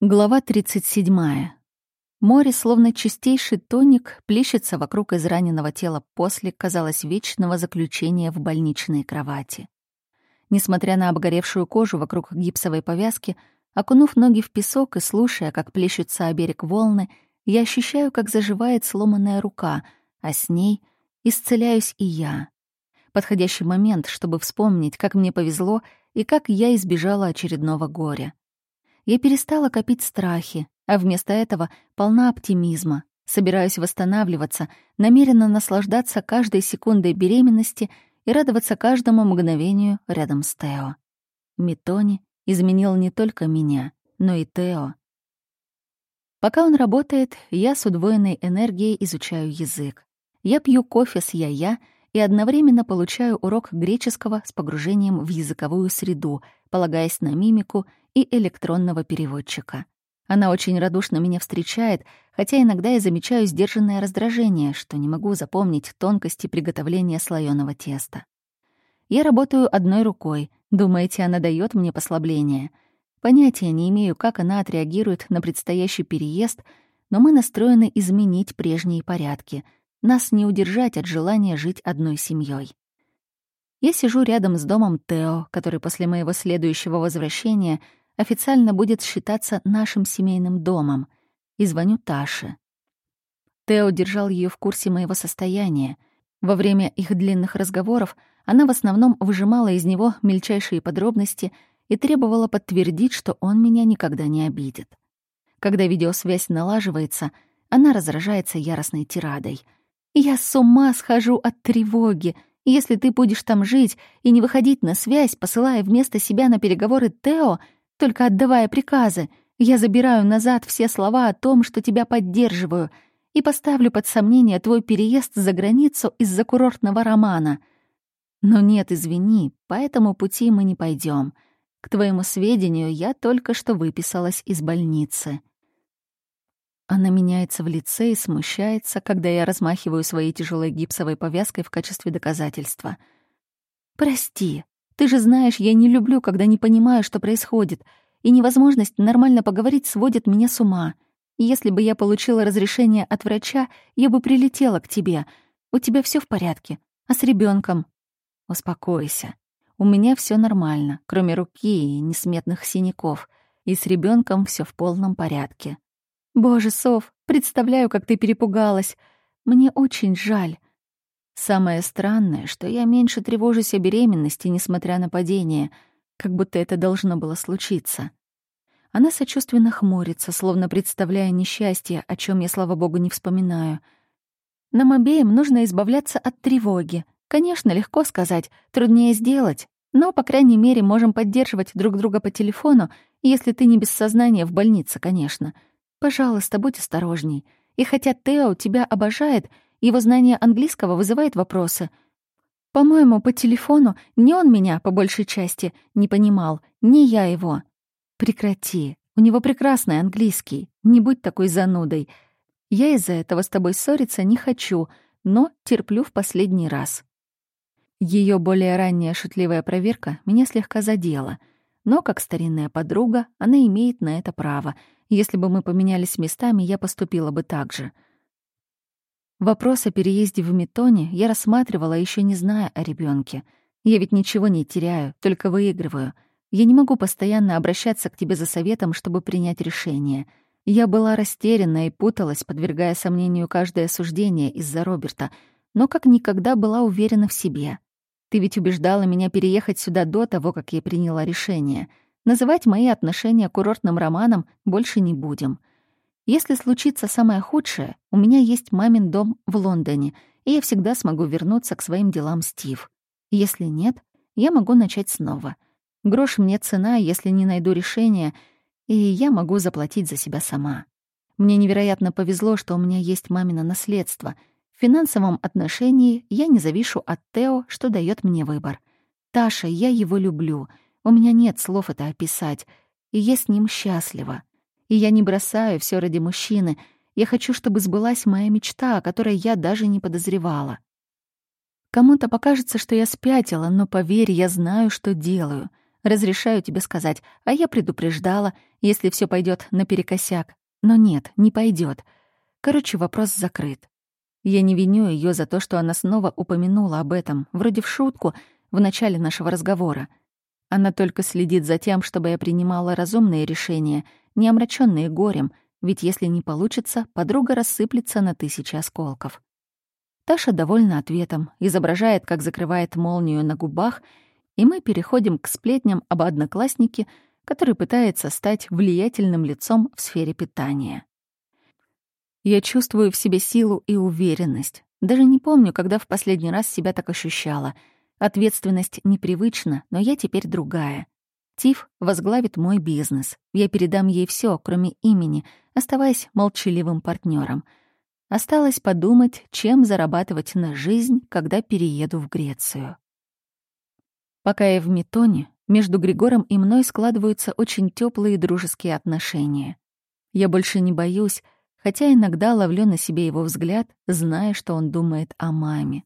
Глава 37. Море, словно чистейший тоник, плещется вокруг израненного тела после, казалось, вечного заключения в больничной кровати. Несмотря на обгоревшую кожу вокруг гипсовой повязки, окунув ноги в песок и слушая, как плещутся о берег волны, я ощущаю, как заживает сломанная рука, а с ней исцеляюсь и я. Подходящий момент, чтобы вспомнить, как мне повезло и как я избежала очередного горя. Я перестала копить страхи, а вместо этого полна оптимизма. Собираюсь восстанавливаться, намеренно наслаждаться каждой секундой беременности и радоваться каждому мгновению рядом с Тео. Митони изменил не только меня, но и Тео. Пока он работает, я с удвоенной энергией изучаю язык. Я пью кофе с я-я и одновременно получаю урок греческого с погружением в языковую среду, полагаясь на мимику и электронного переводчика. Она очень радушно меня встречает, хотя иногда я замечаю сдержанное раздражение, что не могу запомнить тонкости приготовления слоёного теста. Я работаю одной рукой. Думаете, она дает мне послабление? Понятия не имею, как она отреагирует на предстоящий переезд, но мы настроены изменить прежние порядки. Нас не удержать от желания жить одной семьей. Я сижу рядом с домом Тео, который после моего следующего возвращения — официально будет считаться нашим семейным домом, и звоню Таше. Тео держал ее в курсе моего состояния. Во время их длинных разговоров она в основном выжимала из него мельчайшие подробности и требовала подтвердить, что он меня никогда не обидит. Когда видеосвязь налаживается, она разражается яростной тирадой. «Я с ума схожу от тревоги. Если ты будешь там жить и не выходить на связь, посылая вместо себя на переговоры Тео, только отдавая приказы, я забираю назад все слова о том, что тебя поддерживаю, и поставлю под сомнение твой переезд за границу из-за курортного романа. Но нет, извини, по этому пути мы не пойдем. К твоему сведению, я только что выписалась из больницы. Она меняется в лице и смущается, когда я размахиваю своей тяжелой гипсовой повязкой в качестве доказательства. «Прости, ты же знаешь, я не люблю, когда не понимаю, что происходит, и невозможность нормально поговорить сводит меня с ума. Если бы я получила разрешение от врача, я бы прилетела к тебе. У тебя все в порядке. А с ребенком? Успокойся. У меня все нормально, кроме руки и несметных синяков. И с ребенком все в полном порядке. Боже, Сов, представляю, как ты перепугалась. Мне очень жаль. Самое странное, что я меньше тревожусь о беременности, несмотря на падение, как будто это должно было случиться. Она сочувственно хмурится, словно представляя несчастье, о чем я, слава богу, не вспоминаю. Нам обеим нужно избавляться от тревоги. Конечно, легко сказать, труднее сделать. Но, по крайней мере, можем поддерживать друг друга по телефону, если ты не без сознания в больнице, конечно. Пожалуйста, будь осторожней. И хотя Тео тебя обожает, его знание английского вызывает вопросы. По-моему, по телефону не он меня, по большей части, не понимал, не я его. Прекрати. У него прекрасный английский. Не будь такой занудой. Я из-за этого с тобой ссориться не хочу, но терплю в последний раз. Ее более ранняя шутливая проверка меня слегка задела, но, как старинная подруга, она имеет на это право. Если бы мы поменялись местами, я поступила бы так же — Вопрос о переезде в Метоне я рассматривала, еще не зная о ребенке. Я ведь ничего не теряю, только выигрываю. Я не могу постоянно обращаться к тебе за советом, чтобы принять решение. Я была растеряна и путалась, подвергая сомнению каждое суждение из-за Роберта, но как никогда была уверена в себе. Ты ведь убеждала меня переехать сюда до того, как я приняла решение. Называть мои отношения курортным романом больше не будем. Если случится самое худшее, у меня есть мамин дом в Лондоне, и я всегда смогу вернуться к своим делам, Стив. Если нет, я могу начать снова. Грош мне цена, если не найду решения, и я могу заплатить за себя сама. Мне невероятно повезло, что у меня есть мамино наследство. В финансовом отношении я не завишу от Тео, что дает мне выбор. Таша, я его люблю. У меня нет слов это описать, и я с ним счастлива. И я не бросаю все ради мужчины. Я хочу, чтобы сбылась моя мечта, о которой я даже не подозревала. Кому-то покажется, что я спятила, но поверь, я знаю, что делаю. Разрешаю тебе сказать, а я предупреждала, если все пойдет наперекосяк. Но нет, не пойдет. Короче, вопрос закрыт. Я не виню ее за то, что она снова упомянула об этом, вроде в шутку, в начале нашего разговора. Она только следит за тем, чтобы я принимала разумные решения, не омраченные горем, ведь если не получится, подруга рассыплется на тысячи осколков. Таша довольна ответом, изображает, как закрывает молнию на губах, и мы переходим к сплетням об однокласснике, который пытается стать влиятельным лицом в сфере питания. Я чувствую в себе силу и уверенность. Даже не помню, когда в последний раз себя так ощущала. Ответственность непривычна, но я теперь другая. Тиф возглавит мой бизнес. Я передам ей все, кроме имени, оставаясь молчаливым партнером — Осталось подумать, чем зарабатывать на жизнь, когда перееду в Грецию. Пока я в Метоне, между Григором и мной складываются очень теплые дружеские отношения. Я больше не боюсь, хотя иногда ловлю на себе его взгляд, зная, что он думает о маме.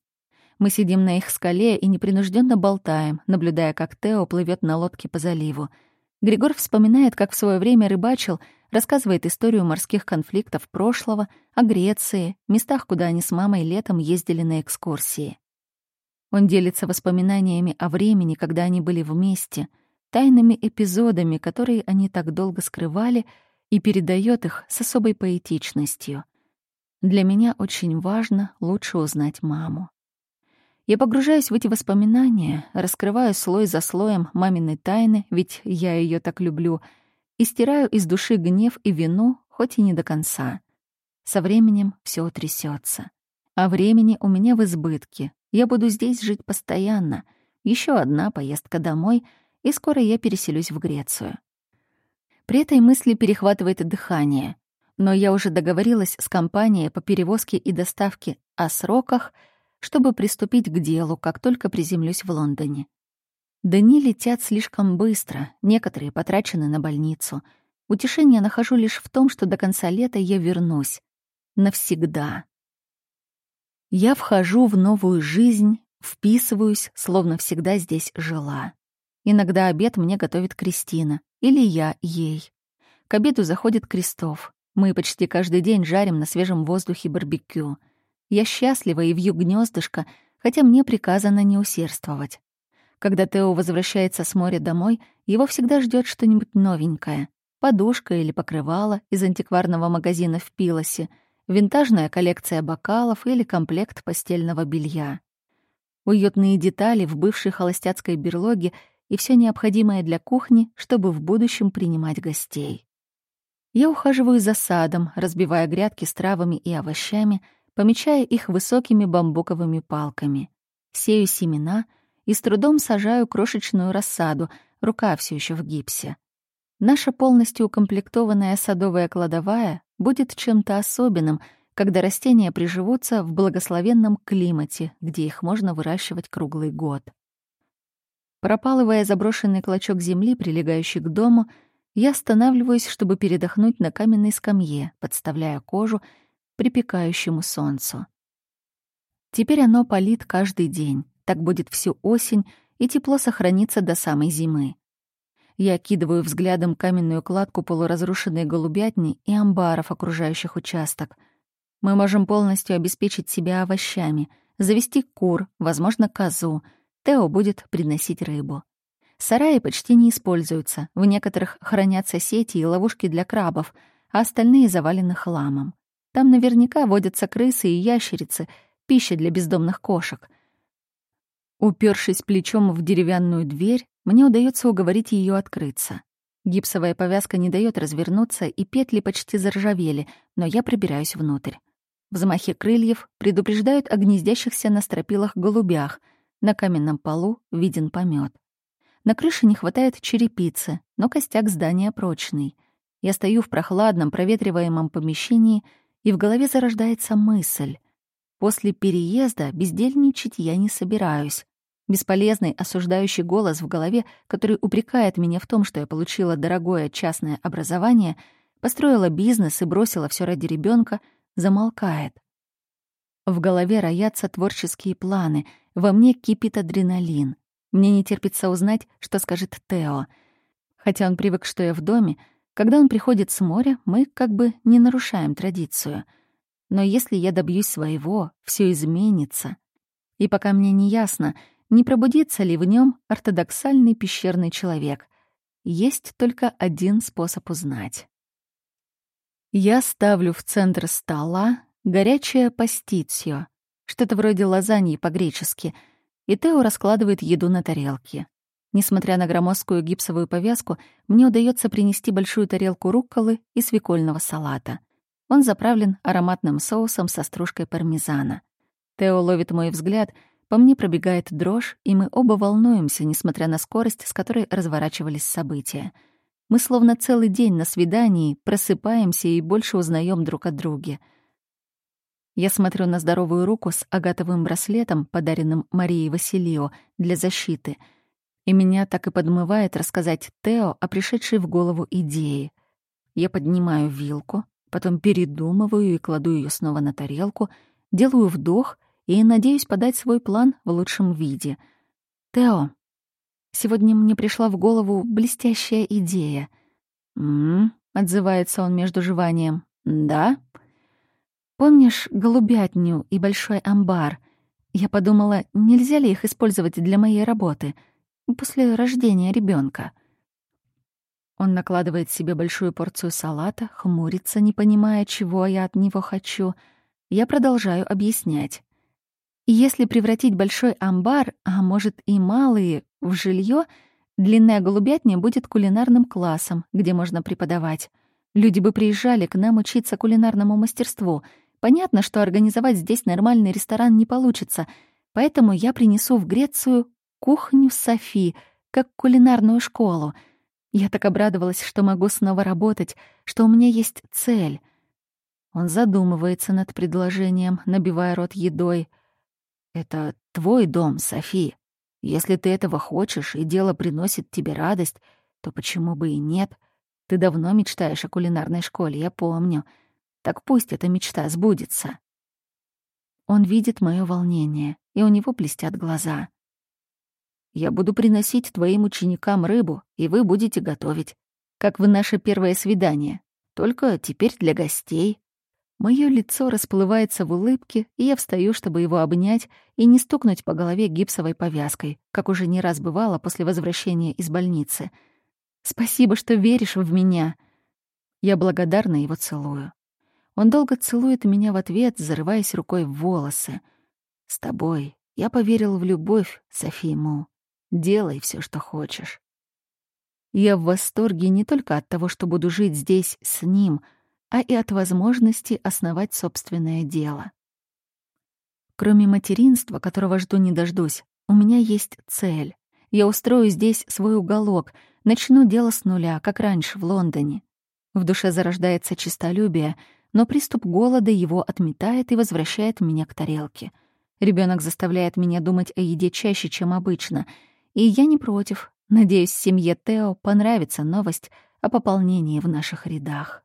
Мы сидим на их скале и непринужденно болтаем, наблюдая, как Тео плывет на лодке по заливу. Григор вспоминает, как в свое время рыбачил — рассказывает историю морских конфликтов прошлого, о Греции, местах, куда они с мамой летом ездили на экскурсии. Он делится воспоминаниями о времени, когда они были вместе, тайными эпизодами, которые они так долго скрывали, и передает их с особой поэтичностью. Для меня очень важно лучше узнать маму. Я погружаюсь в эти воспоминания, раскрываю слой за слоем маминой тайны, ведь я ее так люблю — и стираю из души гнев и вину, хоть и не до конца. Со временем все утрясется. А времени у меня в избытке. Я буду здесь жить постоянно. Еще одна поездка домой, и скоро я переселюсь в Грецию. При этой мысли перехватывает дыхание. Но я уже договорилась с компанией по перевозке и доставке о сроках, чтобы приступить к делу, как только приземлюсь в Лондоне. Дни летят слишком быстро, некоторые потрачены на больницу. Утешение нахожу лишь в том, что до конца лета я вернусь. Навсегда. Я вхожу в новую жизнь, вписываюсь, словно всегда здесь жила. Иногда обед мне готовит Кристина, или я ей. К обеду заходит Крестов. Мы почти каждый день жарим на свежем воздухе барбекю. Я счастлива и вью гнездышко, хотя мне приказано не усердствовать. Когда Тео возвращается с моря домой, его всегда ждет что-нибудь новенькое. Подушка или покрывало из антикварного магазина в Пилосе, винтажная коллекция бокалов или комплект постельного белья. Уютные детали в бывшей холостяцкой берлоге и все необходимое для кухни, чтобы в будущем принимать гостей. Я ухаживаю за садом, разбивая грядки с травами и овощами, помечая их высокими бамбуковыми палками. Сею семена — и с трудом сажаю крошечную рассаду, рука все еще в гипсе. Наша полностью укомплектованная садовая кладовая будет чем-то особенным, когда растения приживутся в благословенном климате, где их можно выращивать круглый год. Пропалывая заброшенный клочок земли, прилегающий к дому, я останавливаюсь, чтобы передохнуть на каменной скамье, подставляя кожу припекающему солнцу. Теперь оно палит каждый день. Так будет всю осень, и тепло сохранится до самой зимы. Я окидываю взглядом каменную кладку полуразрушенной голубятни и амбаров, окружающих участок. Мы можем полностью обеспечить себя овощами, завести кур, возможно, козу. Тео будет приносить рыбу. Сараи почти не используются, в некоторых хранятся сети и ловушки для крабов, а остальные завалены хламом. Там наверняка водятся крысы и ящерицы, пища для бездомных кошек — Упершись плечом в деревянную дверь, мне удается уговорить ее открыться. Гипсовая повязка не дает развернуться, и петли почти заржавели, но я прибираюсь внутрь. Взмахи крыльев предупреждают о гнездящихся на стропилах голубях. На каменном полу виден помет. На крыше не хватает черепицы, но костяк здания прочный. Я стою в прохладном, проветриваемом помещении, и в голове зарождается мысль. После переезда бездельничать я не собираюсь. Бесполезный осуждающий голос в голове, который упрекает меня в том, что я получила дорогое частное образование, построила бизнес и бросила все ради ребенка, замолкает. В голове роятся творческие планы, во мне кипит адреналин. Мне не терпится узнать, что скажет Тео. Хотя он привык, что я в доме, когда он приходит с моря, мы как бы не нарушаем традицию. Но если я добьюсь своего, все изменится. И пока мне не ясно, не пробудится ли в нем ортодоксальный пещерный человек. Есть только один способ узнать. Я ставлю в центр стола горячее пастицьо, что-то вроде лазаньи по-гречески, и Тео раскладывает еду на тарелке. Несмотря на громоздкую гипсовую повязку, мне удается принести большую тарелку рукколы и свекольного салата. Он заправлен ароматным соусом со стружкой пармезана. Тео ловит мой взгляд, по мне пробегает дрожь, и мы оба волнуемся, несмотря на скорость, с которой разворачивались события. Мы словно целый день на свидании, просыпаемся и больше узнаем друг о друге. Я смотрю на здоровую руку с агатовым браслетом, подаренным Марией Василио для защиты — и меня так и подмывает рассказать Тео о пришедшей в голову идее. Я поднимаю вилку, потом передумываю и кладу ее снова на тарелку, делаю вдох и надеюсь подать свой план в лучшем виде. «Тео, сегодня мне пришла в голову блестящая идея». «М-м-м», отзывается он между жеванием. «Да?» «Помнишь голубятню и большой амбар? Я подумала, нельзя ли их использовать для моей работы?» После рождения ребенка. Он накладывает себе большую порцию салата, хмурится, не понимая, чего я от него хочу. Я продолжаю объяснять. Если превратить большой амбар, а может и малые, в жилье, длинная голубятня будет кулинарным классом, где можно преподавать. Люди бы приезжали к нам учиться кулинарному мастерству. Понятно, что организовать здесь нормальный ресторан не получится, поэтому я принесу в Грецию кухню Софи, как кулинарную школу. Я так обрадовалась, что могу снова работать, что у меня есть цель. Он задумывается над предложением, набивая рот едой. «Это твой дом, Софи. Если ты этого хочешь, и дело приносит тебе радость, то почему бы и нет? Ты давно мечтаешь о кулинарной школе, я помню. Так пусть эта мечта сбудется». Он видит мое волнение, и у него блестят глаза. Я буду приносить твоим ученикам рыбу, и вы будете готовить. Как в наше первое свидание. Только теперь для гостей. Моё лицо расплывается в улыбке, и я встаю, чтобы его обнять и не стукнуть по голове гипсовой повязкой, как уже не раз бывало после возвращения из больницы. «Спасибо, что веришь в меня!» Я благодарна его целую. Он долго целует меня в ответ, зарываясь рукой в волосы. «С тобой я поверил в любовь, Софи Му». Делай все, что хочешь. Я в восторге не только от того, что буду жить здесь с ним, а и от возможности основать собственное дело. Кроме материнства, которого жду не дождусь, у меня есть цель. Я устрою здесь свой уголок, начну дело с нуля, как раньше в Лондоне. В душе зарождается честолюбие, но приступ голода его отметает и возвращает меня к тарелке. Ребенок заставляет меня думать о еде чаще, чем обычно — и я не против. Надеюсь, семье Тео понравится новость о пополнении в наших рядах.